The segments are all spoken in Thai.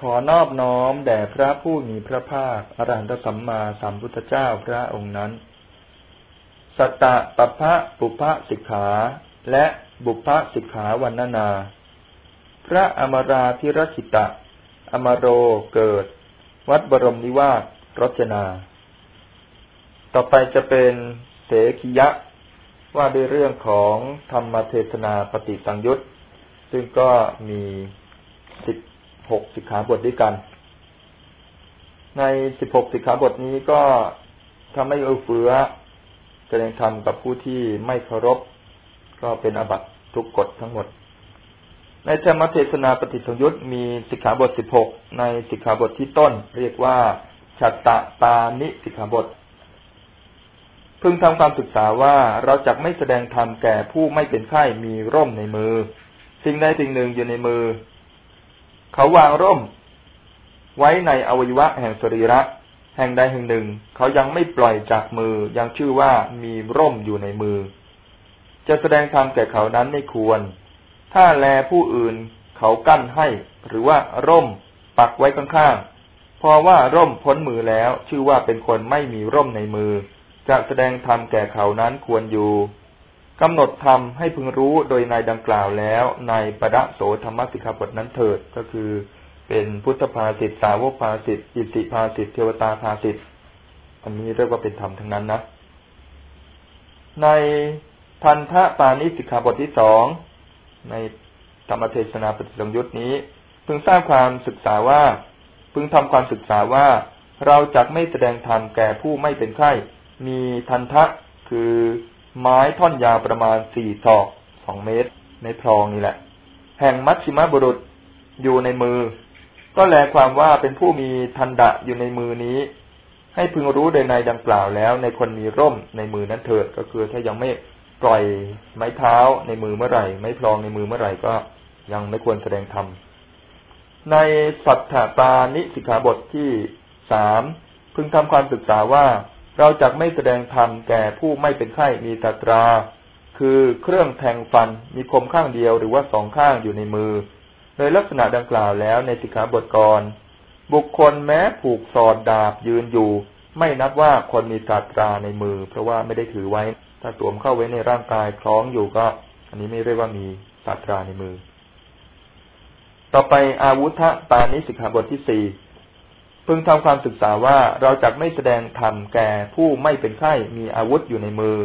ขอนอบน้อมแด่พระผู้มีพระภาคอรหันตสัมมาสัมพุทธเจ้าพระองค์นั้น สัตตะปพะปุพะสิกขา และบุพะสิกขาวันนานา พระอมราธิรคิตะ อมโรเกิด วัดบรมนิวาสรจนา ต่อไปจะเป็นเสกิยะ ว่าด้วยเรื่องของธรรมเทศนาปฏิสังยุตซึ่งก็มีสิบ หกสิกขาบทด้วยกัน ในสิบหกสิกขาบทนี้ก็ทำให้เอื้อเฟื้อแสดงธรรมกับผู้ที่ไม่เคารพ ก็เป็นอบัตทุกกฎทั้งหมด ในธรรมเทศนาปฏิสงยุตมีสิกขาบทสิบหกในสิกขาบทที่ต้น เรียกว่าฉัตตะตานิสิกขาบทพึงทำความศึกษาว่าเราจะไม่แสดงธรรมแก่ผู้ไม่เป็นไข้มีร่มในมือ สิ่งใดสิ่งหนึ่งอยู่ในมือ เขาวางร่ม ไว้ในอวัยวะแห่งสรีระ แห่งใดแห่งหนึ่ง เขายังไม่ปล่อยจากมือยังชื่อว่ามีร่มอยู่ในมือ จะแสดงธรรมแก่เขานั้นไม่ควร ถ้าแลผู้อื่นเขากั้นให้ หรือว่าร่มปักไว้ข้างๆ พอว่าร่มพ้นมือแล้ว ชื่อว่าเป็นคนไม่มีร่มในมือ จะแสดงธรรมแก่เขานั้นควรอยู่ กำหนดธรรมให้พึงรู้โดยในดังกล่าวแล้วในปะโสธรรมสิกขาบทนั้นเถิดก็คือ เป็นพุทธภาสิทธสาวกภาสิทธิอิติภาสิทธิเทวตาภาสิทธิอันนี้เรียกว่าเป็นธรรมทั้งนั้นนะ ในพันธะปานิสิกขาบทที่สองในธรรมเทศนาปฏิสังยุตนี้ พึงสร้างความศึกษาว่า พึงทำความศึกษาว่า เราจะไม่แสดงธรรมแก่ผู้ไม่เป็นไข้ มีทันทะคือ ไม้ท่อนยาวประมาณสี่ศอกสองเมตร ในพลองนี่แหละ แห่งมัชชิมบุรุษอยู่ในมือ ก็แลความว่าเป็นผู้มีทันดะอยู่ในมือนี้ ให้พึงรู้โดยในดังกล่าวแล้ว ในคนมีร่มในมือนั้นเถิดก็คือถ้ายังไม่ปล่อยไม้เท้าในมือเมื่อไหร่ ไม้พลองในมือเมื่อไหร่ก็ยังไม่ควรแสดงธรรมในสัทธาตานิสิกขาบทที่สามพึงทำความศึกษาว่า เราจะไม่แสดงธรรมแก่ผู้ไม่เป็นไข้มีตาตรา คือเครื่องแทงฟันมีคมข้างเดียวหรือว่าสองข้างอยู่ในมือ โดยลักษณะดังกล่าวแล้วในสิกขาบทกร บุคคลแม้ผูกสอดดาบยืนอยู่ ไม่นับว่าคนมีตาตราในมือ เพราะว่าไม่ได้ถือไว้ ถ้าสวมเข้าไว้ในร่างกายคล้องอยู่ก็ อันนี้ไม่เรียกว่ามีตาตราในมือ ต่อไปอาวุธตานิสิกขาบทที่สี่ พึงทำความศึกษาว่าเราจะไม่แสดงธรรมแก่ผู้ไม่เป็นไข้มีอาวุธอยู่ในมือ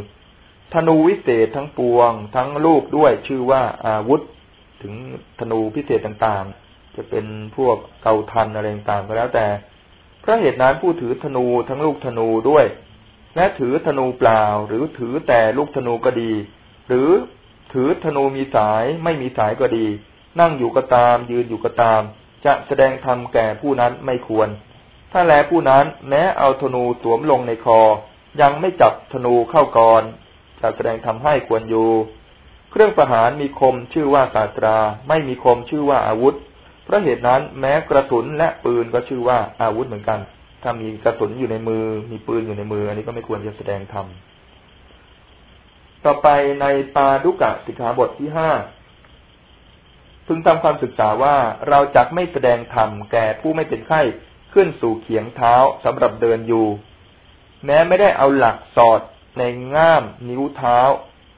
ธนูวิเศษทั้งปวง ทั้งลูกด้วยชื่อว่าอาวุธ ถึงธนูพิเศษต่างๆ จะเป็นพวกเกาทันอะไรต่างๆก็แล้วแต่เพราะเหตุนั้นผู้ถือธนูทั้งลูกธนูด้วย และถือธนูเปล่า หรือถือแต่ลูกธนูก็ดี หรือถือธนูมีสายไม่มีสายก็ดี นั่งอยู่ก็ตาม ยืนอยู่ก็ตาม จะแสดงธรรมแก่ผู้นั้นไม่ควร ถ้าแลผู้นั้นแม้เอาธนูสวมลงในคอ ยังไม่จับธนูเข้าก่อนจะแสดงทำให้ควรอยู่ เครื่องประหารมีคมชื่อว่าศาสตรา ไม่มีคมชื่อว่าอาวุธ เพราะเหตุนั้นแม้กระสุนและปืนก็ชื่อว่าอาวุธเหมือนกัน ถ้ามีกระสุนอยู่ในมือ มีปืนอยู่ในมือ อันนี้ก็ไม่ควรจะแสดงทำต่อไปในปาดุกะสิกขาบทที่ห้าพึงทำความศึกษาว่าเราจะไม่แสดงธรรมแก่ผู้ไม่เป็นไข้ ขึ้นสู่เขียงเท้าสำหรับเดินอยู่ แม้ไม่ได้เอาหลักสอดในง่ามนิ้วเท้า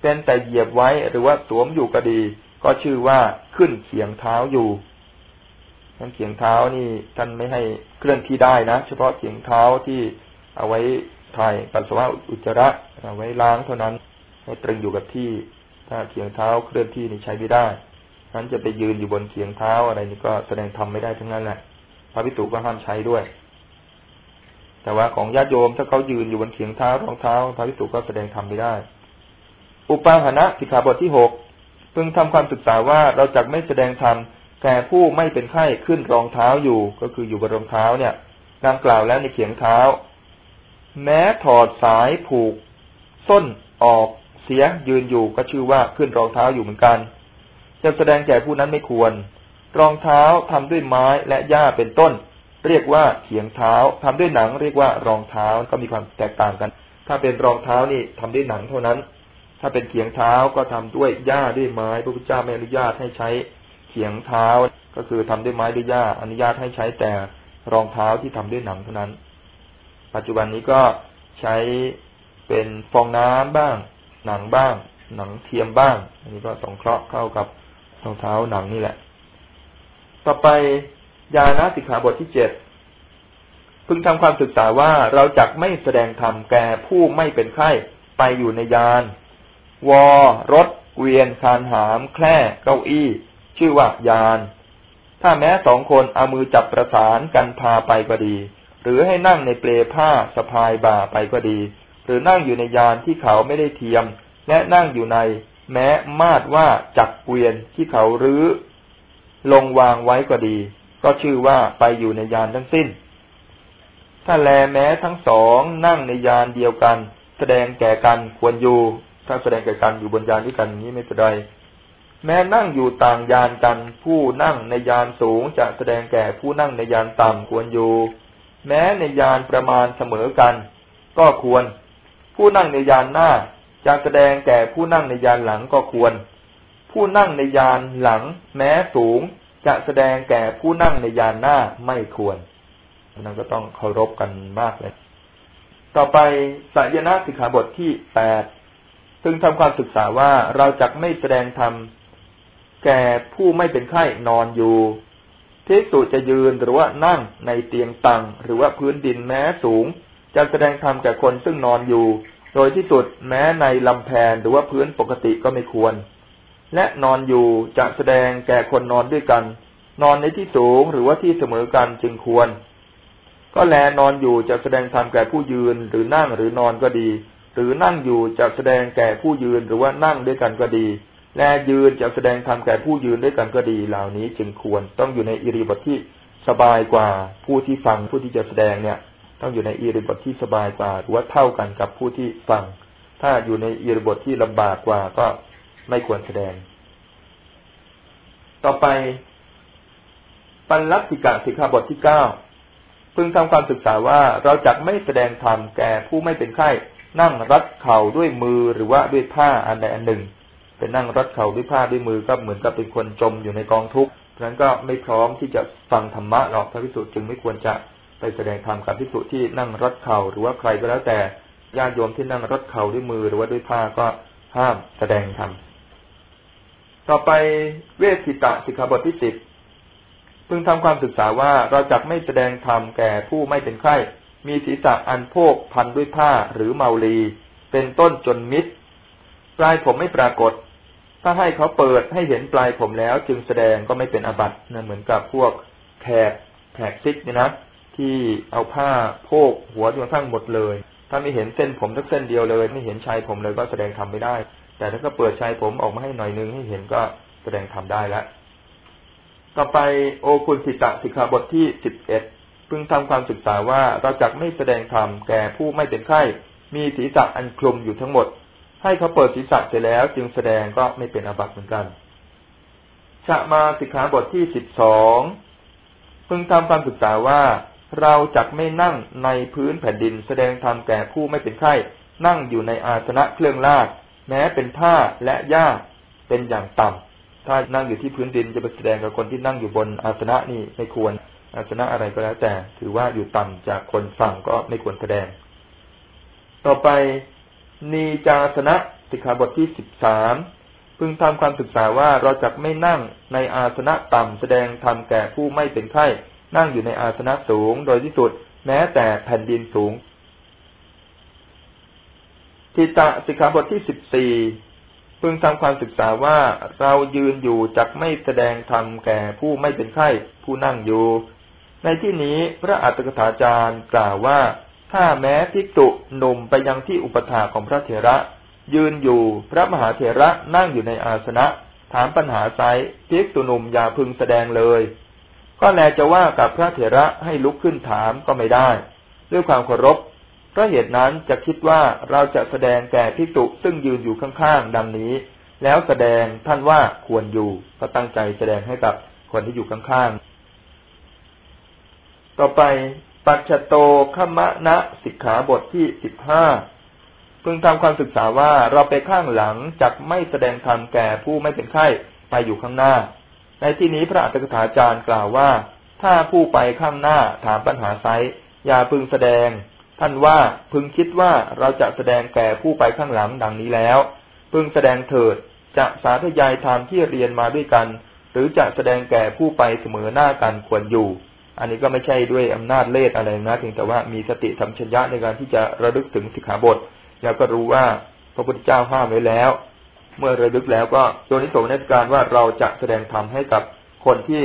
เป็นแต่เหยียบไว้หรือว่าสวมอยู่ก็ดี ก็ชื่อว่าขึ้นเขียงเท้าอยู่ทั้งเขียงเท้านี่ท่านไม่ให้เคลื่อนที่ได้นะ เฉพาะเขียงเท้าที่เอาไว้ถ่ายปัสสาวะอุจจาระเอาไว้ล้างเท่านั้นให้ตรึงอยู่กับที่ ถ้าเขียงเท้าเคลื่อนที่นี่ใช้ไม่ได้นั้นจะไปยืนอยู่บนเขียงเท้าอะไรนี่ก็แสดงทำไม่ได้ทั้งนั้นแหละ พระพิสุก็ห้ามใช้ด้วย แต่ว่าของญาติโยมถ้าเขายืนอยู่บนเขียงเท้ารองเท้าพระพิสุก็แสดงธรรมไม่ได้ อุปาหณะสิกขาบทที่หกพึงทำความศึกษาว่าเราจะไม่แสดงธรรมแก่ผู้ไม่เป็นไข้ขึ้นรองเท้าอยู่ก็คืออยู่บนรองเท้าเนี่ยดังกล่าวแล้วในเขียงเท้า แม้ถอดสายผูก ส้นออกเสียยืนอยู่ก็ชื่อว่าขึ้นรองเท้าอยู่เหมือนกัน จะแสดงแก่ผู้นั้นไม่ควร รองเท้าทำด้วยไม้และหญ้าเป็นต้น เรียกว่าเขียงเท้าทำด้วยหนัง เรียกว่ารองเท้าก็มีความแตกต่างกัน ถ้าเป็นรองเท้านี่ทำด้วยหนังเท่านั้น ถ้าเป็นเขียงเท้าก็ทำด้วยหญ้าด้วยไม้ พระพุทธเจ้าไม่อนุญาตให้ใช้เขียงเท้า ก็คือทำด้วยไม้ด้วยหญ้าอนุญาตให้ใช้แต่รองเท้าที่ทำด้วยหนังเท่านั้น ปัจจุบันนี้ก็ใช้เป็นฟองน้ำบ้าง หนังบ้าง หนังเทียมบ้าง อันนี้ก็สงเคราะห์เข้ากับรองเท้าหนังนี่แหละ ต่อไปยาณสิกขาบทที่เจ็ดพึงทำความศึกษาว่าเราจักไม่แสดงธรรมแก่ผู้ไม่เป็นไข้ไปอยู่ในยานวอรถเกวียนคานหาม แคร่เก้าอี้ ชื่อว่ายาน ถ้าแม้สองคนเอามือจับประสานกันพาไปก็ดี หรือให้นั่งในเปลผ้าสะพายบ่าไปก็ดี หรือนั่งอยู่ในยานที่เขาไม่ได้เทียม และนั่งอยู่ใน แม้มาดว่าจักเกวียนที่เขารื้อ ลงวางไว้ก็ดี ก็ชื่อว่าไปอยู่ในยานทั้งสิ้น ถ้าแลแม้ทั้งสองนั่งในยานเดียวกัน แสดงแก่กันควรอยู่ ถ้าแสดงแก่กันอยู่บนยานที่กันนี้ไม่เป็นไรแม้นั่งอยู่ต่างยานกัน ผู้นั่งในยานสูงจะแสดงแก่ผู้นั่งในยานต่ำควรอยู่ แม้ในยานประมาณเสมอกัน ก็ควร ผู้นั่งในยานหน้าจะแสดงแก่ผู้นั่งในยานหลังก็ควร ผู้นั่งในยานหลัง แม้สูงจะแสดงแก่ผู้นั่งในยานหน้าไม่ควรนั้นก็ต้องเคารพกันมากเลย ต่อไปสายนะสิกขาบทที่แปดซึ่งทำความศึกษาว่าเราจะไม่แสดงธรรมแก่ผู้ไม่เป็นไข้นอนอยู่ทิสุจะยืนหรือว่านั่งในเตียงตังหรือว่าพื้นดินแม้สูง จะแสดงธรรมแก่คนซึ่งนอนอยู่ โดยที่สุดแม้ในลำแพนหรือว่าพื้นปกติก็ไม่ควร และนอนอยู่จะแสดงแก่คนนอนด้วยกัน นอนในที่สูงหรือว่าที่เสมอกันจึงควร ก็แลนอนอยู่จะแสดงธรรมแก่ผู้ยืนหรือนั่งหรือนอนก็ดี หรือนั่งอยู่จะแสดงแก่ผู้ยืนหรือว่านั่งด้วยกันก็ดี แลยืนจะแสดงธรรมแก่ผู้ยืนด้วยกันก็ดี เหล่านี้จึงควรต้องอยู่ในอิริบทที่สบายกว่าผู้ที่ฟังผู้ที่จะแสดงเนี่ย ต้องอยู่ในอิริบทที่สบายกว่าหรือว่าเท่ากันกับผู้ที่ฟัง ถ้าอยู่ในอิริบทที่ลำบากกว่าก็ ไม่ควรแสดง ต่อไป ปัญลัติกะสิกขาบทที่เก้าพึงทำความศึกษาว่าเราจะไม่แสดงธรรมแก่ผู้ไม่เป็นไข้ นั่งรัดเข่าด้วยมือหรือว่าด้วยผ้าอันใดอันหนึ่งเป็นนั่งรัดเข่าด้วยผ้าด้วยมือก็เหมือนกับเป็นคนจมอยู่ในกองทุกข์ฉะนั้นก็ไม่พร้อมที่จะฟังธรรมะหรอกพระพิสุจึงไม่ควรจะไปแสดงธรรมกับพิสุที่นั่งรัดเข่าหรือว่าใครก็แล้วแต่ญาติโยมที่นั่งรัดเข่าด้วยมือหรือว่าด้วยผ้าก็ห้ามแสดงธรรม ต่อไปเวทิตะสิกขาบทที่สิบพึงทำความศึกษาว่าเราจะไม่แสดงธรรมแก่ผู้ไม่เป็นไข้มีศีรษะอันโพกพันด้วยผ้าหรือเมาลี เป็นต้นจนมิดปลายผมไม่ปรากฏ ถ้าให้เขาเปิดให้เห็นปลายผมแล้ว จึงแสดงก็ไม่เป็นอบัตนะเหมือนกับพวกแขกแขกซิกเนี่ยนะที่เอาผ้าโพกหัวจนทั้งหมดเลย ถ้าไม่เห็นเส้นผมสักเส้นเดียวเลย ไม่เห็นชายผมเลยก็แสดงทำไม่ได้ แต่ถ้าก็เปิดชายผมออกมาให้หน่อยนึงให้เห็นก็แสดงทำได้แล้วต่อไปโอคุณสิตะสิกขาบทที่สิบเอ็ดพึงทำความศึกษาว่าเราจักไม่แสดงธรรมแก่ผู้ไม่เป็นไข้มีศีรษะอันคลุมอยู่ทั้งหมด ให้เขาเปิดศีรษะเสร็จแล้วจึงแสดงก็ไม่เป็นอบัตเหมือนกันชะมาสิกขาบทที่สิบสองพึงทำความศึกษาว่าเราจักไม่นั่งในพื้นแผ่นดิน แสดงธรรมแก่ผู้ไม่เป็นไข้นั่งอยู่ในอาสนะเครื่องลาด แม้เป็นผ้าและหญ้าเป็นอย่างต่ำถ้านั่งอยู่ที่พื้นดินจะไปแสดงกับคนที่นั่งอยู่บนอาสนะนี่ไม่ควร อาสนะอะไรก็แล้วแต่ ถือว่าอยู่ต่ำจากคนฟังก็ไม่ควรแสดง ต่อไปนีจาสนะสิกขาบทที่สิบสามพึงทำความศึกษาว่าเราจะไม่นั่งในอาสนะต่ำแสดงธรรมแก่ผู้ไม่เป็นไข้ นั่งอยู่ในอาสนะสูงโดยที่สุด แม้แต่แผ่นดินสูง ทิตะสิกขาบทที่สิบสี่พึงทำความศึกษาว่าเรายืนอยู่จักไม่แสดงธรรมแก่ผู้ไม่เป็นไข้ผู้นั่งอยู่ ในที่นี้พระอัตถกถาจารย์กล่าวว่า ถ้าแม้ภิกษุหนุ่มไปยังที่อุปถาของพระเถระ ยืนอยู่พระมหาเถระนั่งอยู่ในอาสนะ ถามปัญหาไซภิกษุหนุ่มอย่าพึงแสดงเลย ก็แลจะว่ากับพระเถระให้ลุกขึ้นถามก็ไม่ได้ ด้วยความเคารพ เพราะเหตุนั้นจะคิดว่าเราจะแสดงแก่พิจุซึ่งยืนอยู่ข้างๆดังนี้ แล้วแสดงท่านว่าควรอยู่ก็ตั้งใจแสดงให้กับคนที่อยู่ข้างๆ ต่อไปปัจจโตขมะนะสิกขาบทที่สิบห้าพึงทำความศึกษาว่าเราไปข้างหลังจักไม่แสดงธรรมแก่ผู้ไม่เป็นไข้ไปอยู่ข้างหน้า ในที่นี้พระอัตถกถาจารย์กล่าวว่า ถ้าผู้ไปข้างหน้าถามปัญหาไซอย่าพึงแสดง ท่านว่าพึงคิดว่าเราจะแสดงแก่ผู้ไปข้างหลังดังนี้แล้ว พึงแสดงเถิดจะสาธยายธรรมที่เรียนมาด้วยกัน หรือจะแสดงแก่ผู้ไปเสมอหน้ากันควรอยู่ อันนี้ก็ไม่ใช่ด้วยอำนาจเล่ห์อะไรนะเพียงแต่ว่ามีสติสัมชัญญะในการที่จะระลึกถึงสิกขาบท แล้วก็รู้ว่าพระพุทธเจ้าห้ามไว้แล้ว เมื่อระลึกแล้วก็โยนิโสในการว่าเราจะแสดงธรรมให้กับคนที่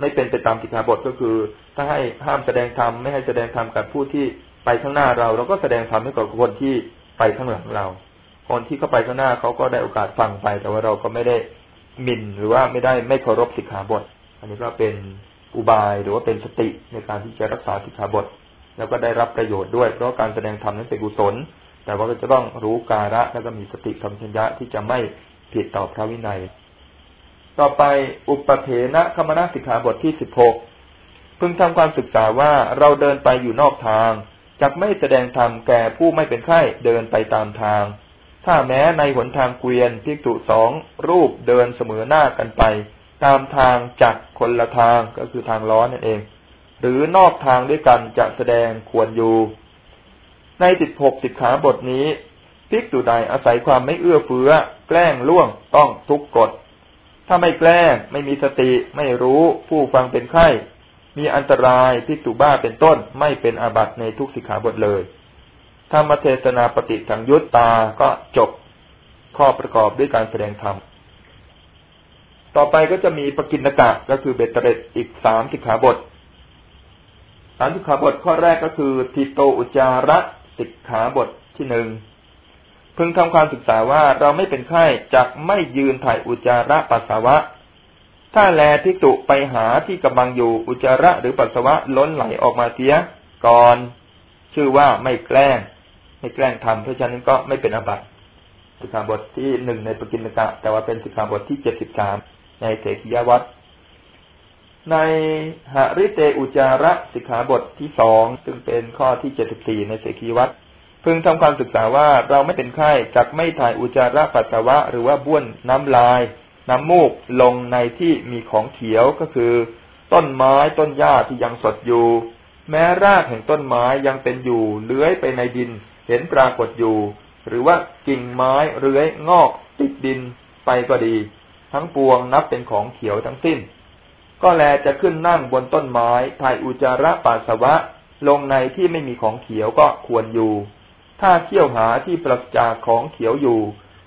ไม่เป็นไปตามสิกขาบทก็คือ ถ้าให้ห้ามแสดงธรรมไม่ให้แสดงธรรมกับผู้ที่ ไปข้างหน้าเราเราก็แสดงธรรมให้กับคนที่ไปข้างหลังเรา คนที่เข้าไปข้างหน้าเขาก็ได้โอกาสฟังไป แต่ว่าเราก็ไม่ได้หมิ่นหรือว่าไม่ได้ไม่เคารพสิกขาบท อันนี้ก็เป็นอุบายหรือว่าเป็นสติในการที่จะรักษาสิกขาบท แล้วก็ได้รับประโยชน์ด้วย เพราะการแสดงธรรมนั้นเป็นกุศล แต่ว่าก็จะต้องรู้กาละแล้วก็มีสติสัมชัญญะที่จะไม่ผิดต่อพระวินัย ต่อไปอุปเทนะคมนาสิกขาบทที่สิบหกพึงทำความศึกษาว่าเราเดินไปอยู่นอกทาง จักไม่แสดงธรรมแก่ผู้ไม่เป็นไข้เดินไปตามทาง ถ้าแม้ในหนทางเกวียนพิกษุสองรูปเดินเสมอหน้ากันไป ตามทางจักคนละทางก็คือทางล้อนั่นเอง หรือนอกทางด้วยกันจะแสดงควรอยู่ ในสิบหกสิบขาบทนี้พิกษุใดอาศัยความไม่เอื้อเฟื้อ แกล้งล่วงต้องทุกกฎถ้าไม่แกล้งไม่มีสติไม่รู้ผู้ฟังเป็นไข้ มีอันตรายพิกษุบ้าเป็นต้นไม่เป็นอาบัติในทุกสิกขาบทเลยธรรมเทศนาปฏิสังยุตตาก็จบข้อประกอบด้วยการแสดงธรรม ต่อไปก็จะมีปกินกะก็คือเบตเตเรตอีกสามสิกขาบทสามสิกขาบทข้อแรกก็คือทิโตอุจาระสิกขาบทที่หนึ่งพึงทำความศึกษาว่าเราไม่เป็นไข้จักไม่ยืนถ่ายอุจาระปัสสาวะ ถ้าแลทิตุไปหาที่กำลังอยู่อุจาระหรือปัสสาวะล้นไหลออกมาเสียก่อน ชื่อว่าไม่แกล้งให้แกล้งทำเพราะฉะนั้นก็ไม่เป็นอบัติสิกขาบทที่หนึ่งในปกิณกะ แต่ว่าเป็นสิกขาบทที่เจ็ดสิบสามในเสกียวัตรในหริเตอุจาระสิกขาบทที่สองซึ่งเป็นข้อที่เจ็ดสิบสี่ในเสกีวัตรพึงทำความศึกษาว่าเราไม่เป็นไข้จักไม่ถ่ายอุจาระปัสสาวะ หรือว่าบ้วนน้ำลาย น้ำมูกลงในที่มีของเขียวก็คือ ต้นไม้ต้นหญ้าที่ยังสดอยู่ แม้รากแห่งต้นไม้ยังเป็นอยู่เลื้อยไปในดินเห็นปรากฏอยู่ หรือว่ากิ่งไม้เรื้อยงอกติดดินไปก็ดี ทั้งปวงนับเป็นของเขียวทั้งสิ้น ก็แลจะขึ้นนั่งบนต้นไม้ถ่ายอุจาระปัสสาวะ ลงในที่ไม่มีของเขียวก็ควรอยู่ ถ้าเที่ยวหาที่ปราศจากของเขียวอยู่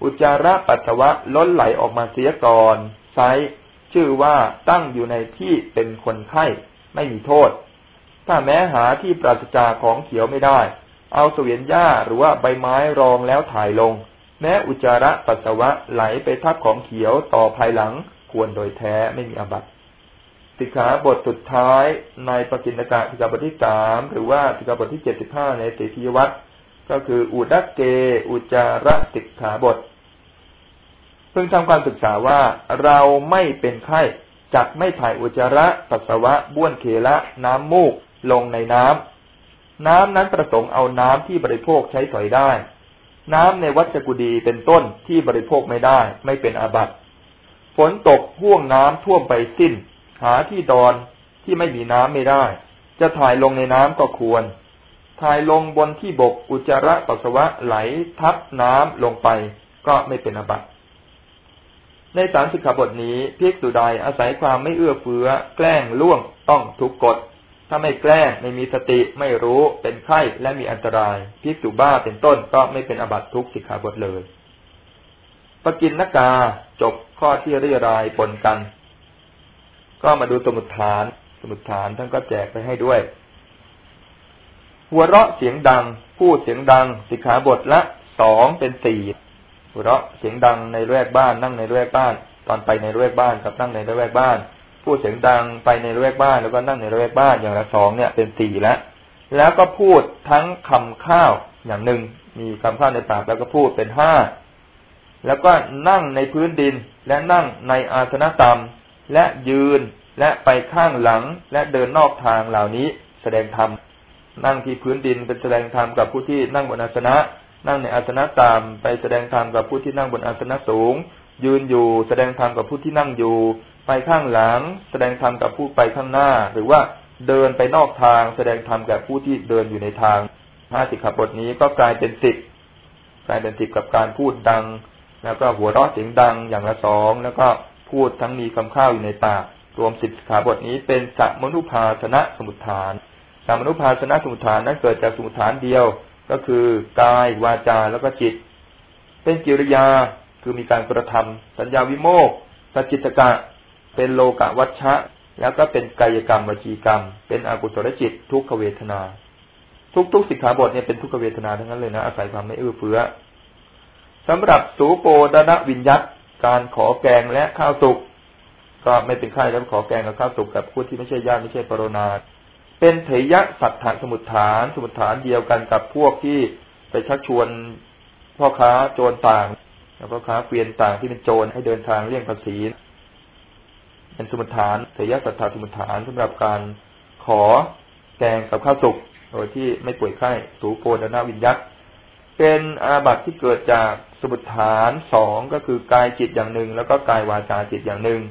อุจาระปัสสาวะล้นไหลออกมาเสียก่อนไซชื่อว่าตั้งอยู่ในที่เป็นคนไข้ไม่มีโทษ ถ้าแม้หาที่ปราศจากของเขียวไม่ได้ เอาเสวียนหญ้าหรือว่าใบไม้รองแล้วถ่ายลง แม้อุจจาระปัสสาวะไหลไปทับของเขียวต่อภายหลังควรโดยแท้ไม่มีอบัตสิกขาบทสุดท้ายในปกิณกะสิกขาบทที่สามหรือว่าสิกขาบทที่เจ็ดสิบห้าในเสกีวัตร ก็คืออุดักเก อุจาระสิกขาบท เพิ่งทำความศึกษาว่าเราไม่เป็นไข้จักไม่ถ่ายอุจจาระปัสสาวะบ้วนเคละน้ำมูกลงในน้ำน้ำนั้นประสงค์เอาน้ำที่บริโภคใช้สอยได้ น้ำในวัชกุดีเป็นต้นที่บริโภคไม่ได้ ไม่เป็นอาบัติฝนตกห่วงน้ำท่วมไปสิ้น หาที่ดอนที่ไม่มีน้ำไม่ได้ จะถ่ายลงในน้ำก็ควร ถ่ายลงบนที่บกอุจจาระปัสสาวะไหลทับน้ำลงไป ก็ไม่เป็นอบัติในสารสิกขาบทนี้พิกษุใดอาศัยความไม่เอื้อเฟื้อ แกล้งล่วงต้องทุกกฎ ถ้าไม่แกล้งไม่มีสติไม่รู้เป็นไข้และมีอันตรายพิสุบ้าเป็นต้นก็ไม่เป็นอบัตทุกสิกขาบทเลยปกินนกาจบข้อที่เรียรายปนกัน ก็มาดูสมุดฐาน สมุดฐานท่านก็แจกไปให้ด้วย หัวเราะเสียงดัง พูดเสียงดัง สิกขาบทละสองเป็นสี่หัวเราะเสียงดังในแวกบ้าน นั่งในแวกบ้าน ตอนไปในแวกบ้านกับนั่งในแวกบ้าน พูดเสียงดังไปในระแวกบ้านแล้วก็นั่งในระแวกบ้านอย่างละสองเนี่ยเป็นสี่ล้วแล้วก็พูดทั้งคำข้าวอย่างหนึ่งมีคำข้าวในปากแล้วก็พูดเป็นห้าแล้วก็นั่งในพื้นดินและนั่งในอาสนะต่ำและยืนและไปข้างหลังและเดินนอกทางเหล่านี้แสดงธรรม นั่งที่พื้นดินเป็นแสดงธรรมกับผู้ที่นั่งบนอาสนะ นั่งในอาสนะต่ำไปแสดงธรรมกับผู้ที่นั่งบนอาสนะสูง ยืนอยู่แสดงธรรมกับผู้ที่นั่งอยู่ ไปข้างหลัง แสดงธรรมกับผู้ไปข้างหน้า หรือว่าเดินไปนอกทาง แสดงธรรมกับผู้ที่เดินอยู่ในทางห้าสิกขาบทนี้ก็กลายเป็นสิบกลายเป็นสิบกับการพูดดัง แล้วก็หัวเราะเสียงดังอย่างละสองแล้วก็พูดทั้งมีคำข้าวอยู่ในปากรวมสิบขาบทนี้เป็นสัมนุภาสนะสมุทฐาน สัมนุภาสนะสมุทฐานนั้นเกิดจากสมุทฐานเดียว ก็คือกายวาจาแล้วก็จิต เป็นกิริยาคือมีการกระทำสัญญาวิโมกสจิตกะ เป็นโลกะวัชชะ แล้วก็เป็นกายกรรมวจีกรรม เป็นอกุศลจิต ทุกขเวทนา ทุกๆสิกขาบทเนี่ยเป็นทุกขเวทนาทั้งนั้นเลยนะอาศัยความไม่เอื้อเฟื้อสำหรับสูโปดนะวิญญัตการขอแกงและข้าวสุกก็ไม่เป็นไข้แล้วขอแกงกับข้าวสุกกับผู้ที่ไม่ใช่ญาติไม่ใช่ปรนา เป็นเถยะสัตถสมุทฐาน สมุทฐานเดียวกันกับพวกที่ไปชักชวนพ่อค้าโจรต่าง แล้วพ่อค้าเกวียนต่างที่เป็นโจรให้เดินทางเลี่ยงภาษีเป็นสมุทฐานเถยะสัตถสมุทฐานสำหรับการขอแกงกับข้าวสุกโดยที่ไม่ป่วยไข้สูโปนนาวินยักษ์เป็นอาบัติที่เกิดจากสมุทฐานสองก็คือกายจิตอย่างหนึ่ง แล้วก็กายวาจาจิตอย่างหนึ่ง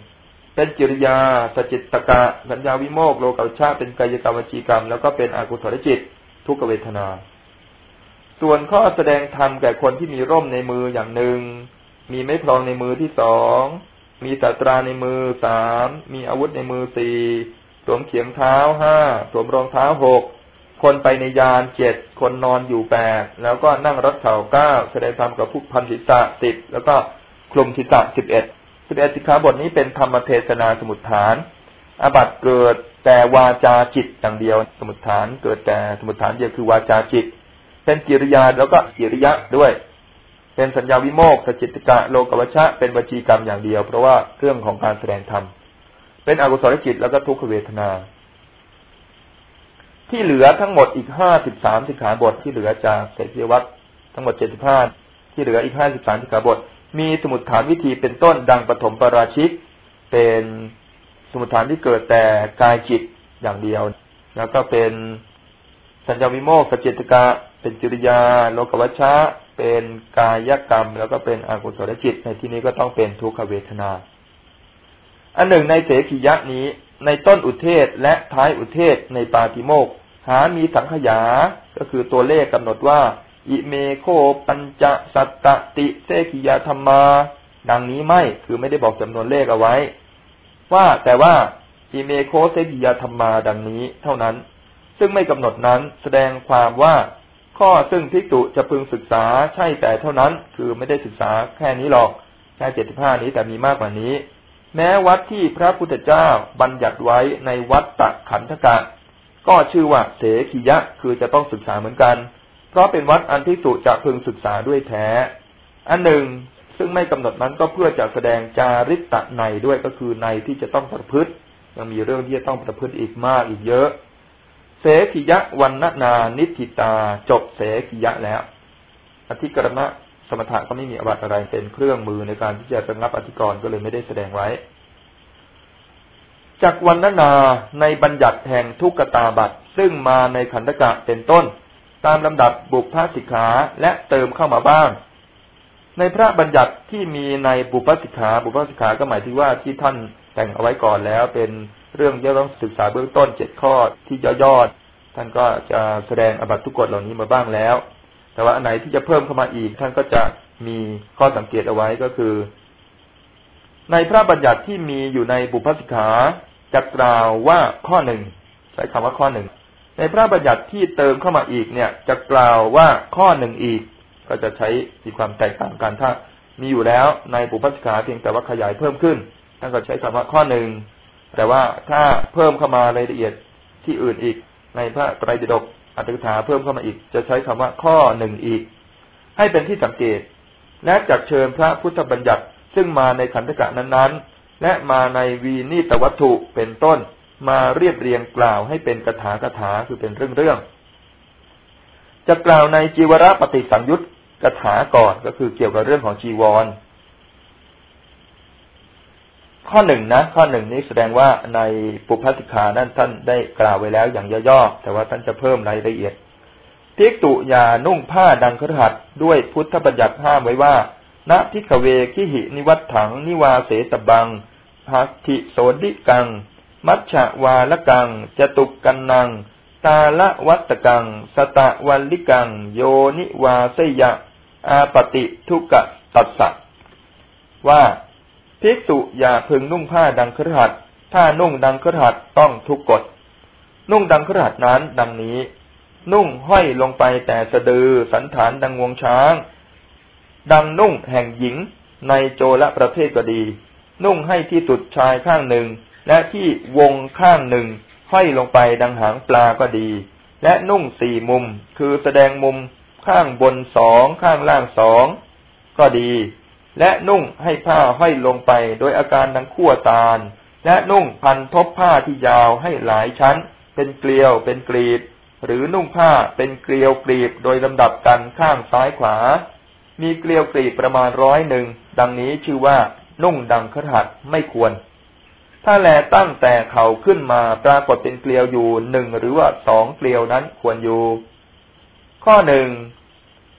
เป็นกิริยาสจิตตกะ สัญญาวิโมกโลกาชาเป็นกายกรรมวจีกรรม แล้วก็เป็นอกุศลจิต ทุกเวทนา ส่วนข้อแสดงธรรมแก่คนที่มีร่มในมืออย่างหนึ่ง มีไม้พลองในมือที่สองมีสัตราในมือสามมีอาวุธในมือสี่สวมเขียงเท้าห้าสวมรองเท้าหกคนไปในยานเจ็ดคนนอนอยู่แปดแล้วก็นั่งรถเข่าเก้าแสดงธรรมกับผู้พันธิษะสิบแล้วก็คลุมทิศะสิบเอ็ด สิบเอ็ดสิกขาบทนี้เป็นธรรมเทศนาสมุทฐานอาบัตเกิดแต่วาจาจิตอย่างเดียว สมุทฐานเกิดแต่สมุทฐานเดียวคือวาจาจิต เป็นกิริยาแล้วก็กิริยะด้วย เป็นสัญญาวิโมกขจิตกะโลกวัชะเป็นวจีกรรมอย่างเดียว เพราะว่าเรื่องของการแสดงธรรมเป็นอกุศลจิตแล้วก็ทุกขเวทนา ที่เหลือทั้งหมดอีกห้าสิบสามสิกขาบทที่เหลือจากเศรษฐีวัตรทั้งหมดเจ็ดสิบห้าที่เหลืออีกห้าสิบสามสิกขาบท มีสมุดฐานวิธีเป็นต้นดังปฐมปราชิก เป็นสมุดฐานที่เกิดแต่กายจิตอย่างเดียว แล้วก็เป็นสัญญาวิโมกขจิตกะเป็นจริยา โลกวัชชะ เป็นกายกรรม แล้วก็เป็นอกุศลจิต ในที่นี้ก็ต้องเป็นทุกขเวทนา อันหนึ่งในเสขียะนี้ ในต้นอุเทศและท้ายอุเทศในปาติโมกหามีสังขยา ก็คือตัวเลขกำหนดว่า อิเมโคปัญจสัตตติเสกิยาธรรมา ดังนี้ไม่คือไม่ได้บอกจำนวนเลขเอาไว้ ว่าแต่ว่าอิเมโคเสกิยาธรรมาดังนี้เท่านั้น ซึ่งไม่กำหนดนั้นแสดงความว่าข้อซึ่งพิจุจะพึงศึกษาใช่แต่เท่านั้น คือไม่ได้ศึกษาแค่นี้หรอกแค่เจ็ดสิบห้านี้แต่มีมากกว่านี้ แม้วัดที่พระพุทธเจ้าบัญญัติไว้ในวัดตะขันธกะ ก็ชื่อว่าเสขียะคือจะต้องศึกษาเหมือนกัน พราะเป็นวัดอันที่สุจะพึงศึกษาด้วยแท้ อันหนึ่ง ซึ่งไม่กำหนดนั้นก็เพื่อจะแสดงจาริตะในด้วยก็คือในที่จะต้องประพฤติ ยังมีเรื่องที่จะต้องประพฤติอีกมากอีกเยอะ เสกิยะวันนนานิธิตา จบเสกิยะแล้ว อธิกรณะสมถะก็ไม่มีอวัตอะไรเป็นเครื่องมือในการที่จะระงับอธิกรณ์ก็เลยไม่ได้แสดงไว้จากวันนานาในบัญญัติแห่งทุกตาบัตซึ่งมาในขันธกะเป็นต้น ตามลำดับบุพพสิกขาและเติมเข้ามาบ้าง ในพระบัญญัติที่มีในบุพพสิกขาบุพพสิกขาก็หมายถึงว่าที่ท่านแต่งเอาไว้ก่อนแล้วเป็นเรื่องที่ต้องศึกษาเบื้องต้นเจ็ดข้อที่ย่อยๆท่านก็จะแสดงอบัตทุกกฎเหล่านี้มาบ้างแล้ว แต่ว่าอันไหนที่จะเพิ่มเข้ามาอีก ท่านก็จะมีข้อสังเกตเอาไว้ก็คือ ในพระบัญญัติที่มีอยู่ในบุพสิกขาจะกล่าวว่าข้อหนึ่งใช้คำว่าข้อหนึ่ง ในพระบัญญัติที่เติมเข้ามาอีกเนี่ย จะกล่าวว่าข้อหนึ่งอีก ก็จะใช้มีความแตกต่างกันถ้ามีอยู่แล้วในปุพพสิกาเพียงแต่ว่าขยายเพิ่มขึ้นท่านก็ใช้คำว่าข้อหนึ่งแต่ว่าถ้าเพิ่มเข้ามารายละเอียดที่อื่นอีก ในพระไตรปิฎกอัตถกถาเพิ่มเข้ามาอีก จะใช้คำว่าข้อหนึ่งอีก ให้เป็นที่สังเกต และจักเชิญพระพุทธบัญญัติซึ่งมาในขันธกะนั้นๆ และมาในวีนิตวัตถุเป็นต้น มาเรียบเรียงกล่าวให้เป็นกถากถาคือเป็นเรื่องเรื่องจะกล่าวในจีวรปฏิสังยุตกถาก่อนก็คือเกี่ยวกับเรื่องของจีวร ข้อหนึ่งนะ ข้อหนึ่งนี้แสดงว่าในปุพพสิกขานั้นท่านได้กล่าวไว้แล้วอย่างย่อๆแต่ว่าท่านจะเพิ่มรายละเอียดภิกษุอย่านุ่งผ้าดังคฤหัสถ์ด้วยพุทธบัญญัติห้ามไว้ว่า น ภิกฺขเว คิหินิวตฺถํ นิวาเสตพฺพํ หตฺถิโสณฺฑิกํ มจฺฉวาฬกํ จตุกฺกณฺณกํ ตาลวณฺฏกํ สตวลฺลิกํ โยนิวาเสยฺย อาปตฺติทุกฺกฏสฺส ว่าภิกษุอย่าพึงนุ่งผ้าดังคฤหัสถ์ถ้านุ่งดังคฤหัสถ์ต้องทุกกฏ นุ่งดังครหัดนั้นดังนี้ นุ่งห้อยลงไปแต่สะดือสันฐานดังงวงช้าง ดังนุ่งแห่งหญิงในโจละประเภทก็ดี นุ่งให้ที่สุดชายข้างหนึ่ง และที่วงข้างหนึ่งห้อยลงไปดังหางปลาก็ดี และนุ่งสี่มุม คือแสดงมุมข้างบนสองข้างล่างสองก็ดี และนุ่งให้ผ้าห้อยลงไปโดยอาการดังขั้วตาล และนุ่งพันทบผ้าที่ยาวให้หลายชั้น เป็นเกลียวเป็นกรีดหรือนุ่งผ้าเป็นเกลียวกรีบโดยลำดับกันข้างซ้ายขวา มีเกลียวกรีบประมาณร้อยหนึ่งดังนี้ชื่อว่านุ่งดังคหัดไม่ควร ถ้าแลตั้งแต่เขาขึ้นมาปรากฏเป็นเกลียวอยู่หนึ่งหรือว่าสองเกลียวนั้นควรอยู่ ข้อหนึ่ง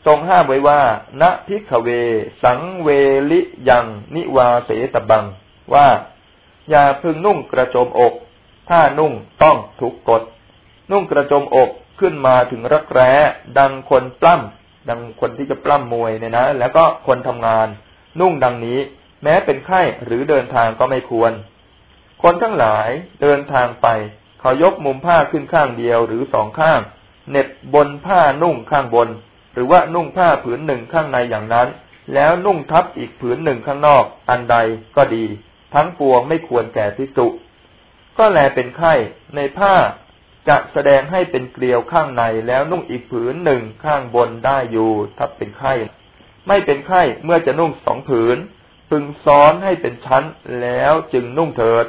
ทรงห้ามไว้ว่า ณพิกเว สังเวลิยังนิวาเสตบัง ว่า อย่าพึงนุ่งกระโจมอก ถ้านุ่งต้องถูกกดนุ่งกระโจมอกขึ้นมาถึงรักแร้ ดังคนปล้ำดังคนที่จะปล้ำมวยเนี่ยนะ แล้วก็คนทำงาน นุ่งดังนี้ แม้เป็นไข้หรือเดินทางก็ไม่ควร คนทั้งหลายเดินทางไป เขายกมุมผ้าขึ้นข้างเดียวหรือสองข้าง เน็บบนผ้านุ่งข้างบน หรือว่านุ่งผ้าผืนหนึ่งข้างในอย่างนั้น แล้วนุ่งทับอีกผืนหนึ่งข้างนอก อันใดก็ดี ทั้งปวงไม่ควรแก่พิสุก็แลเป็นไข้ในผ้าจะแสดงให้เป็นเกลียวข้างในแล้วนุ่งอีกผืนหนึ่งข้างบนได้อยู่ถ้าเป็นไข้ไม่เป็นไข้เมื่อจะนุ่งสองผืน พึงซ้อนให้เป็นชั้นแล้วจึงนุ่งเถิด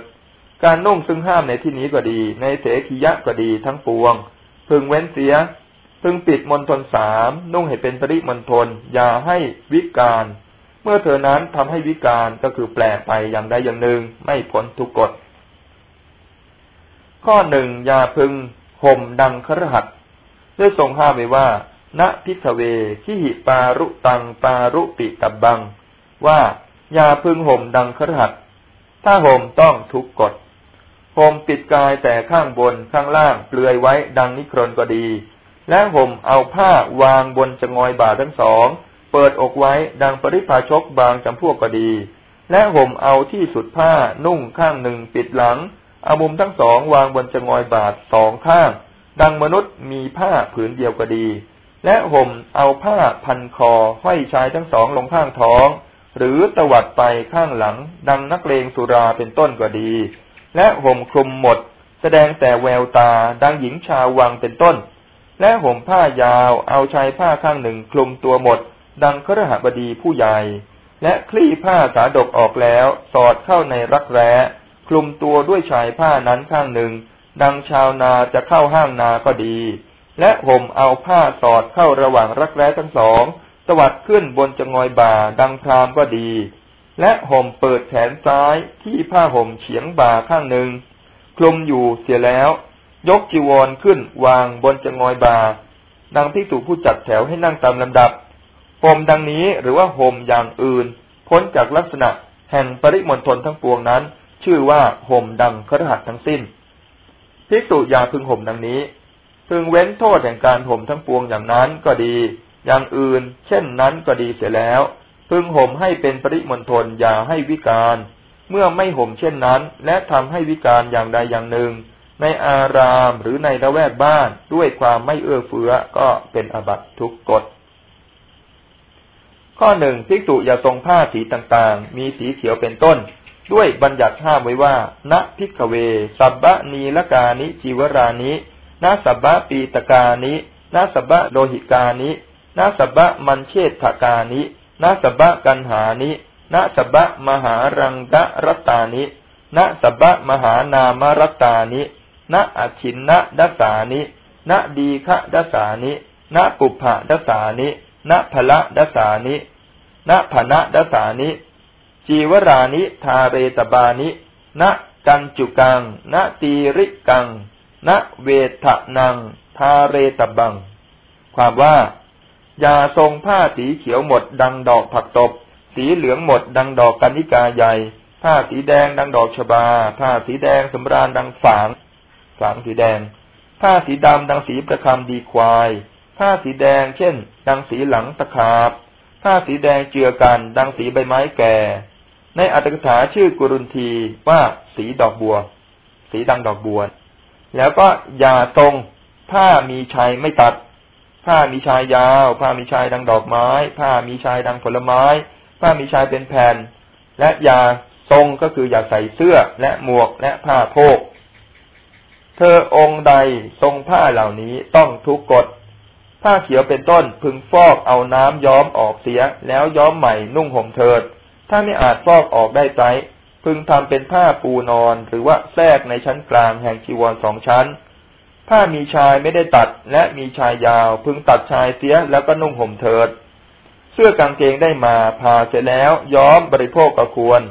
การนุ่งซึ่งห้ามในที่นี้ก็ดี ในเสขียะก็ดีทั้งปวง พึงเว้นเสีย พึงปิดมณฑลสามนุ่งให้เป็นปริมณฑลอย่าให้วิการ เมื่อเธอนั้นทำให้วิการก็คือแปลไปอย่างใดอย่างหนึ่งไม่พ้นทุกกฎ ข้อหนึ่งอย่าพึงห่มดังครหัดได้ทรงห้ามไว้ว่า ณพิทเวที่หิปารุตังปารุปิตับบัง ว่าอย่าพึงห่มดังครหัดถ้าห่มต้องทุกกฎ ห่มปิดกายแต่ข้างบนข้างล่างเปลือยไว้ดังนิครนก็ดี และห่มเอาผ้าวางบนจงอยบ่าทั้งสอง เปิดอกไว้ดังปริพาชกบางจำพวกก็ดี และห่มเอาที่สุดผ้านุ่งข้างหนึ่งปิดหลัง เอามุมทั้งสองวางบนจงอยบาทสองข้าง ดังมนุษย์มีผ้าผืนเดียวก็ดี และห่มเอาผ้าพันคอห้อยชายทั้งสองลงข้างท้อง หรือตวัดไปข้างหลัง ดังนักเลงสุราเป็นต้นก็ดี และห่มคลุมหมด แสดงแต่แววตาดังหญิงชาววังเป็นต้น และห่มผ้ายาวเอาชายผ้าข้างหนึ่งคลุมตัวหมด ดังครหบดีผู้ใหญ่ และคลี่ผ้าสาดกออกแล้ว สอดเข้าในรักแร้คลุมตัวด้วยชายผ้านั้นข้างหนึ่ง ดังชาวนาจะเข้าห้างนาก็ดี และห่มเอาผ้าสอดเข้าระหว่างรักแร้ทั้งสองตวัดขึ้นบนจงอยบ่าดังพรามก็ดี และห่มเปิดแขนซ้ายที่ผ้าห่มเฉียงบ่าข้างหนึ่งคลุมอยู่เสียแล้ว ยกจีวรขึ้นวางบนจงอยบ่าดังที่ถูผู้จัดแถวให้นั่งตามลำดับห่มดังนี้หรือว่าห่มอย่างอื่น พ้นจากลักษณะแห่งปริมณฑลทั้งปวงนั้น ชื่อว่าห่มดังครหัสทั้งสิ้นภิกษุอย่าพึงห่มดังนี้ พึงเว้นโทษแห่งการห่มทั้งปวงอย่างนั้นก็ดี อย่างอื่น เช่นนั้นก็ดีเสียแล้ว พึงห่มให้เป็นปริมณฑลอย่าให้วิการ เมื่อไม่ห่มเช่นนั้น และทำให้วิการอย่างใดอย่างหนึ่ง ในอารามหรือในละแวกบ้านด้วยความไม่เอื้อเฟื้อก็เป็นอบัตทุกกฎข้อหนึ่งภิกษุอย่าทรงผ้าสีต่างๆ มีสีเขียวเป็นต้น ด้วยบัญญัติห้ามไว้ว่า ณพิกเว สับบะนีละกานิจิวรานิณสับบะปีตกานิณสับบะโลหิกานิณสับบะมันเชษฐกานิ ณสับบะกันหานิณสับบะมหารังกะรัตานิณสับบะมหานามรัตานิณอชินนะดัสานิณดีฆะดัสานิณปุพพะดัสานิณพละดัสานิณภณะดัสานิจีวรานิทาเรตบานิณกันจุกังณตีริกังณเวทนัง ทาเรตบัง ความว่า อย่าทรงผ้าสีเขียวหมดดังดอกผักตบ สีเหลืองหมดดังดอกกันิกาใหญ่ ผ้าสีแดงดังดอกชบา ผ้าสีแดงสำราญดังฝางฝางสีแดง ผ้าสีดำดังสีประคำดีควาย ผ้าสีแดงเช่น ดังสีหลังตะขาบ ผ้าสีแดงเจือกันดังสีใบไม้แก่ ในอัตถกถาชื่อกุรุนทีว่าสีดอกบัว สีดังดอกบัว แล้วก็ยาตรงผ้ามีชัยไม่ตัด ผ้ามีชายยาว ผ้ามีชายดังดอกไม้ ผ้ามีชายดังผลไม้ ผ้ามีชายเป็นแผ่น และยาทรงก็คืออย่าใส่เสื้อและหมวกและผ้าโพก เธอองค์ใดทรงผ้าเหล่านี้ต้องทุกกฎ ผ้าเขียวเป็นต้นพึงฟอกเอาน้ำย้อมออกเสียแล้วย้อมใหม่นุ่งห่มเถิด ถ้าไม่อาจฟอกออกได้ไซพึงทำเป็นผ้าปูนอนหรือว่าแทรกในชั้นกลางแห่งจีวรสองชั้น ผ้ามีชายไม่ได้ตัดและมีชายยาว พึงตัดชายเสียแล้วก็นุ่งห่มเถิด เสื้อกางเกงได้มาพาเสร็จแล้วย้อมบริโภคก็ควร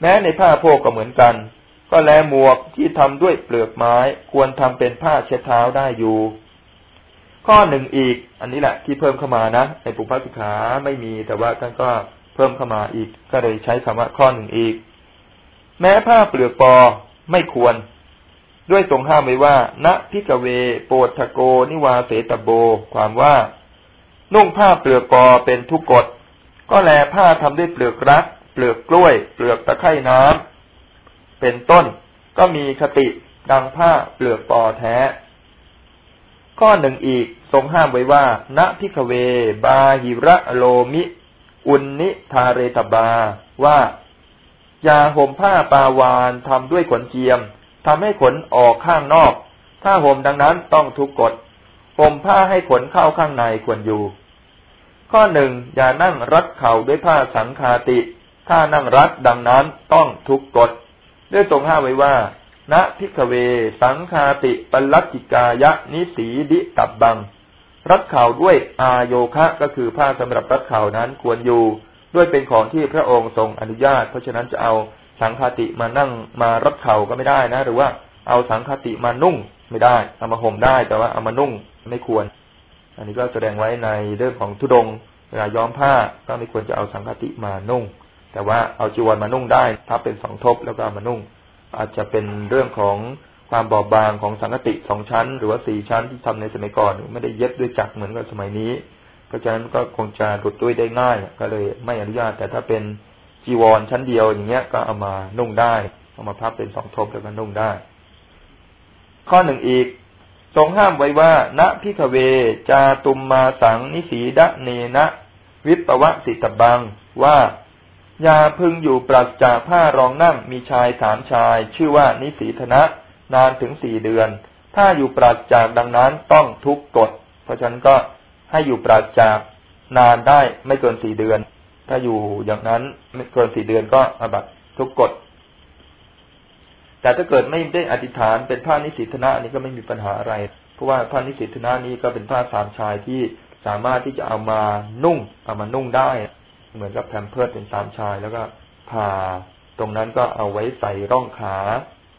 แม้ในผ้าโพกก็เหมือนกัน ก็แลหมวกที่ทำด้วยเปลือกไม้ควรทำเป็นผ้าเช็ดเท้าได้อยู่ ข้อหนึ่งอีก อันนี้แหละที่เพิ่มเข้ามานะในปุพพสิกขาไม่มีแต่ว่าท่านก็เพิ่มเข้ามาอีก ก็เลยใช้คำว่าข้อหนึ่งอีก แม้ผ้าเปลือกปอไม่ควร ด้วยทรงห้ามไว้ว่า ณพิกเว โปทโก นิวาเสตโบ ความว่า นุ่งผ้าเปลือกปอเป็นทุกกฎ ก็แลผ้าทำด้วยเปลือกรัก เปลือกกล้วย เปลือกตะไคร่น้ำเป็นต้น ก็มีคติดังผ้าเปลือกปอแท้ ข้อหนึ่งอีกทรงห้ามไว้ว่า ณพิกเว บาหิระโลมิ อุนนิทาเรตบา ว่า ยาห่มผ้าปาวานทำด้วยขนเจียม ทำให้ขนออกข้างนอก ถ้าห่มดังนั้นต้องทุกกฎห่มผ้าให้ขนเข้าข้างในควรอยู่ ข้อหนึ่งอย่านั่งรัดเข่าด้วยผ้าสังคาติ ถ้านั่งรัดดังนั้นต้องทุกกฎด้วยทรงห้าไว้ว่าณพิกเว สังคาติปลัติกายะนิสีดิตับบัง รัดเข่าด้วยอาโยคะก็คือผ้าสำหรับรัดเข่านั้นควรอยู่ ด้วยเป็นของที่พระองค์ทรงอนุญาต เพราะฉะนั้นจะเอา สังคติมานั่งมารัดเข่าก็ไม่ได้นะ หรือว่าเอาสังคติมานุ่งไม่ได้เอามาห่มได้ แต่ว่าเอามานุ่งไม่ควร อันนี้ก็แสดงไว้ในเรื่องของทุดงเวลาย้อมผ้าก็ไม่ควรจะเอาสังคติมานุ่ง แต่ว่าเอาจีวรมานุ่งได้ถ้าเป็นสองทบแล้วก็เอามานุ่ง อาจจะเป็นเรื่องของความบอบบางของสังกติสองชั้น หรือว่าสี่ชั้นที่ทำในสมัยก่อนไม่ได้เย็บด้วยจักรเหมือนกับสมัยนี้ เพราะฉะนั้นก็คงจะหลุดด้วยได้ง่าย ก็เลยไม่อนุญาตแต่ถ้าเป็น จีวรชั้นเดียวอย่างเงี้ย ก็เอามานุ่งได้เอามาพับเป็นสองทบแล้วก็นุ่งได้ ข้อหนึ่งอีก ทรงห้ามไว้ว่า ณพิกเว จาตุมมาสังนิสีดะเนนะวิปวะสิตบังว่าอย่าพึงอยู่ปราศจากผ้ารองนั่งมีชายสามชาย ชื่อว่านิสีธนะ นานถึงสี่เดือน ถ้าอยู่ปราศจากดังนั้นต้องทุกกฎ เพราะฉะนั้นก็ให้อยู่ปราศจากนานได้ไม่เกินสี่เดือน ถ้าอยู่อย่างนั้นไม่เกินสี่เดือนก็อบัตทุกกฎแต่ถ้าเกิดไม่ได้อธิษฐานเป็นผ้านิสิธนะนี้ก็ไม่มีปัญหาอะไร เพราะว่าผ้านิสิธนะนี้ก็เป็นผ้าสามชายที่สามารถที่จะเอามานุ่ง เอามานุ่งได้ เหมือนกับแพมเพิร์ดเป็นสามชาย แล้วก็ผ่าตรงนั้นก็เอาไว้ใส่ร่องขา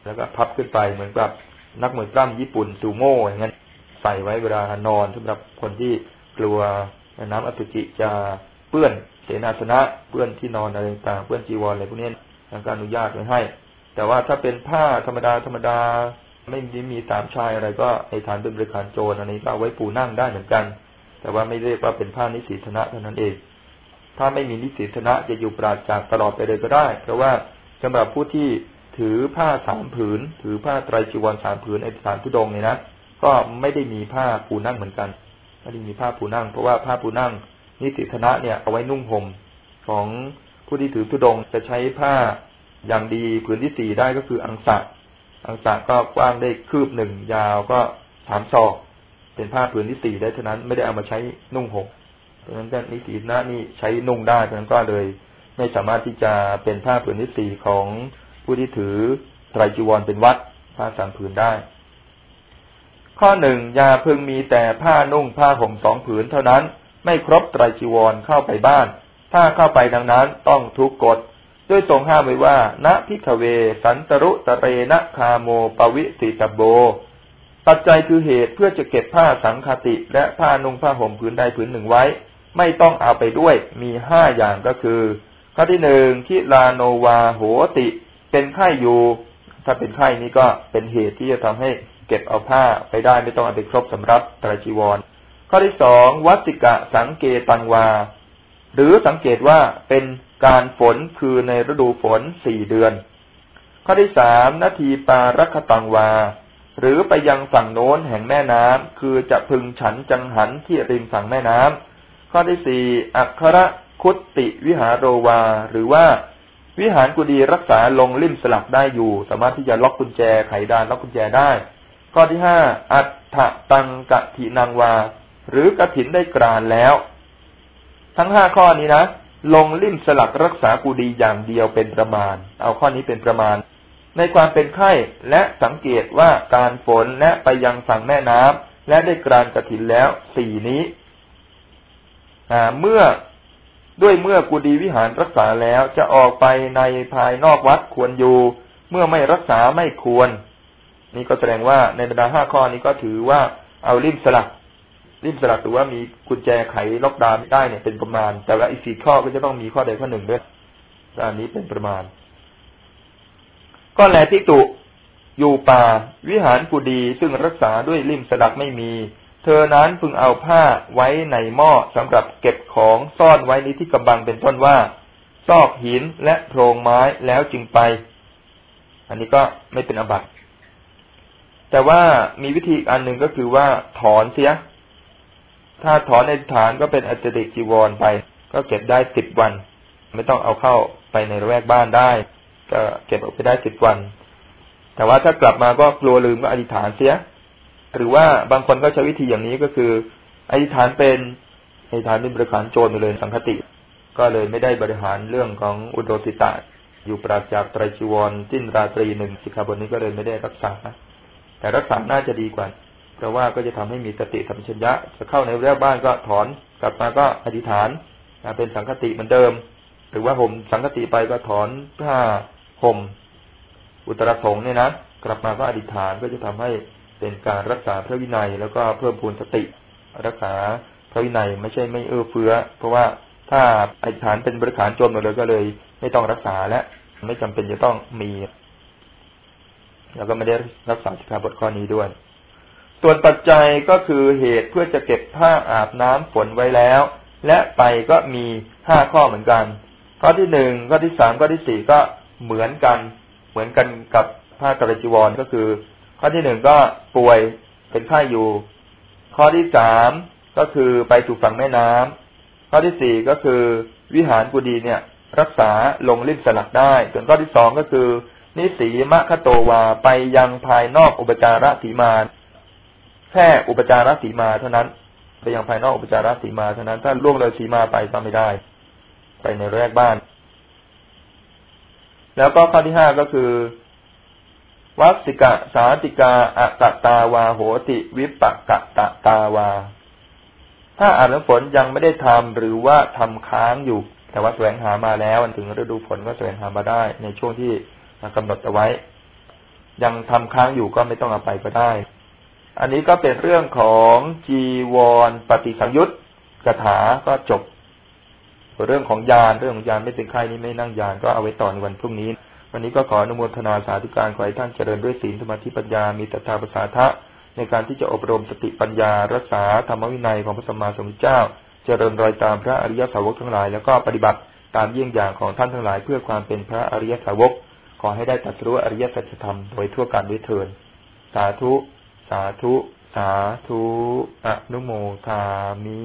แล้วก็พับขึ้นไปเหมือนกับนักมวยปล้ำญี่ปุ่นซูโม่อย่างนั้นใส่ไว้เวลานอนสำหรับคนที่กลัวน้ำอสุจิจะเปื้อน เสนาสนะเปื้อนที่นอนอะไรต่างเปื้อนจีวรอะไรพวกนี้ทางการอนุญาตไว้ให้ แต่ว่าถ้าเป็นผ้าธรรมดาธรรมดา ไม่มีมีสามชายอะไรก็ในฐานเป็นบริการโจรอันนี้ก็ไว้ปูนั่งได้เหมือนกัน แต่ว่าไม่เรียกว่าเป็นผ้านิสิตนะเท่านั้นเอง ถ้าไม่มีนิสิตนะจะอยู่ปราศจากตลอดไปเลยก็ได้ เพราะว่าสำหรับผู้ที่ถือผ้าสามผืน ถือผ้าไตรจีวรสามผืนในสถานทุดงเนี่ยนะก็ไม่ได้มีผ้าปูนั่งเหมือนกันไม่ได้มีผ้าปูนั่ง เพราะว่าผ้าปูนั่ง นิสิตนะเนี่ยเอาไว้นุ่งห่มของผู้ที่ถือทุดงจะใช้ผ้าอย่างดีผืนที่สี่ได้ก็คืออังสะ อังสะก็กว้างได้คืบหนึ่งยาวก็สามศอก เป็นผ้าผืนที่สี่ได้เท่านั้นไม่ได้เอามาใช้นุ่งห่มเพราะฉะนั้นนิสีนะนี่ใช้นุ่งได้เพราะนั้นก็เลย ไม่สามารถที่จะเป็นผ้าผืนที่สี่ของผู้ที่ถือไตรจีวรเป็นวัดผ้าสามผืนได้ ข้อหนึ่งยาพึงมีแต่ผ้านุ่งผ้าห่มสองผืนเท่านั้น ไม่ครบไตรจีวรเข้าไปบ้าน ถ้าเข้าไปดังนั้นต้องทุกกฎด้วยทรงห้ามไว้ว่า ณพิกเว สันตรุตเรนะคาโมปวิสิตโบ ปัจจัยคือเหตุเพื่อจะเก็บผ้าสังคติ และผ้านุ่งผ้าห่มผืนใดผืนหนึ่งไว้ ไม่ต้องเอาไปด้วย มีห้าอย่างก็คือ ข้อที่หนึ่งคิลาโนวาโหติ เป็นไข้อยู่ ถ้าเป็นไข้นี้ก็เป็นเหตุที่จะทำให้เก็บเอาผ้าไปได้ไม่ต้องเอาไปครบสำรับตรจีวร ข้อที่สองวัติกะสังเกตังวา หรือสังเกตว่าเป็นการฝนคือในฤดูฝนสี่เดือน ข้อที่สามนาทีปารัคตังวา หรือไปยังฝั่งโน้นแห่งแม่น้ำคือจะพึงฉันจังหันที่ริมฝั่งแม่น้ำข้อที่สี่อัคระคุตติวิหารโรวา หรือว่าวิหารกุดีรักษาลงลิ่มสลักได้อยู่ สามารถที่จะล็อกกุญแจไขดานล็อกกุญแจได้ ข้อที่ห้าอัฏฐตังกะถินังวา หรือกระถินได้กรานแล้ว ทั้งห้าข้อนี้นะลงลิ่มสลักรักษากุดีอย่างเดียวเป็นประมาณ เอาข้อนี้เป็นประมาณ ในความเป็นไข้และสังเกตว่าการฝนและไปยังฝั่งแม่น้ำและได้กรานกระถินแล้วสี่นี้เมื่อด้วยเมื่อกุดีวิหารรักษาแล้วจะออกไปในภายนอกวัดควรอยู่ เมื่อไม่รักษาไม่ควร นี่ก็แสดงว่าในบรรดาห้าข้อนี้ก็ถือว่าเอาลิ่มสลัก ลิ่มสลักหรือว่ามีกุญแจไขล็อกดาวน์ได้เนี่ยเป็นประมาณ แต่ว่าอีกสี่ข้อก็จะต้องมีข้อใดข้อหนึ่งด้วยอันนี้เป็นประมาณ ก็แลที่ตุอยู่ป่า วิหารกุดีซึ่งรักษาด้วยลิ่มสลักไม่มี เธอนั้นพึงเอาผ้าไว้ในหม้อสำหรับเก็บของซ่อนไว้ในที่กำบังเป็นต้นว่า ซอกหินและโพรงไม้แล้วจึงไป อันนี้ก็ไม่เป็นอบัตแต่ว่ามีวิธีอันหนึ่งก็คือว่าถอนเสีย ถ้าถอนในฐานก็เป็นอัตติจีวรไป ก็เก็บได้สิบวัน ไม่ต้องเอาเข้าไปในระแวกบ้านได้ ก็เก็บออกไปได้สิบวัน แต่ว่าถ้ากลับมาก็กลัวลืมก็อธิษฐานเสีย หรือว่าบางคนก็ใช้วิธีอย่างนี้ก็คืออธิษฐานเป็นอธิษฐานเป็นบริขารโจรไปเลยสังคติ ก็เลยไม่ได้บริหารเรื่องของอุดติตาอยู่ปราศจากไตรชีวรจิ้นราตรีหนึ่งสิกขาบทนี้ก็เลยไม่ได้รักษาแต่รักษาน่าจะดีกว่า เพราะว่าก็จะทำให้มีสติธรรมชัญญะจะเข้าในแวกบ้านก็ถอนกลับมาก็อธิษฐานเป็นสังคติเหมือนเดิม หรือว่าห่มสังคติไปก็ถอนผ้าห่ม อุตรสงเนี่ยนะกลับมาก็อธิษฐานก็จะทำให้เป็นการรักษาพระวินัย แล้วก็เพิ่มพูนสติ รักษาพระวินัยไม่ใช่ไม่เอื้อเฟื้อ เพราะว่าถ้าอธิษฐานเป็นบริขารจมหมดเลยก็เลย ไม่ต้องรักษาและไม่จำเป็นจะต้องมี แล้วก็ไม่ได้รักษาสิกขาบทข้อนี้ด้วย ส่วนปัจจัยก็คือเหตุเพื่อจะเก็บผ้าอาบน้ำฝนไว้แล้ว และไปก็มีห้าข้อเหมือนกัน ข้อที่หนึ่งข้อที่สามข้อที่สี่ก็เหมือนกัน เหมือนกันกับผ้ากระจีวรก็คือ ข้อที่หนึ่งก็ป่วยเป็นไข้อยู่ ข้อที่สามก็คือไปถูกฝั่งแม่น้ำข้อที่สี่ก็คือวิหารกุดีเนี่ย รักษาลงริมสลักได้ส่วนข้อที่สองก็คือ นิสีมะคโตวาไปยังภายนอกอุปจารสีมา แค่อุปจารสีมาเท่านั้นไปยังภายนอกอุปจารสีมาเท่านั้น ถ้าล่วงเลยสีมาไปก็ไม่ได้ ไปในแรกบ้าน แล้วก็ข้อที่ห้าก็คือวัสิกะสาติกาอะตตาวาโหติวิปกะตะตาวา ถ้าอ่านน้ำฝนยังไม่ได้ทำหรือว่าทำค้างอยู่ แต่ว่าแสวงหามาแล้วถึงฤดูฝนก็แสวงหามาได้ ในช่วงที่กำหนดเอาไว้ ยังทำค้างอยู่ก็ไม่ต้องเอาไปก็ได้ อันนี้ก็เป็นเรื่องของจีวรปฏิสังยุตกถาก็จบ เรื่องของยานเรื่องของยานไม่เป็นไข้นี้ไม่นั่งยานก็เอาไว้ต่อในวันพรุ่งนี้ วันนี้ก็ขออนุโมทนาสาธุการขอให้ท่านเจริญด้วยศีลสมาธิปัญญา มีตถาภาษาทะในการที่จะอบรมสติปัญญา รักษาธรรมวินัยของพระสัมมาสัมพุทธเจ้า เจริญรอยตามพระอริยสาวกทั้งหลาย แล้วก็ปฏิบัติตามเยี่ยงอย่างของท่านทั้งหลาย เพื่อความเป็นพระอริยสาวก ขอให้ได้ตรัสรู้อริยสัจธรรมโดยทั่วกันด้วยเถิดสาธุาธุ สาธุ อนุโมทามิ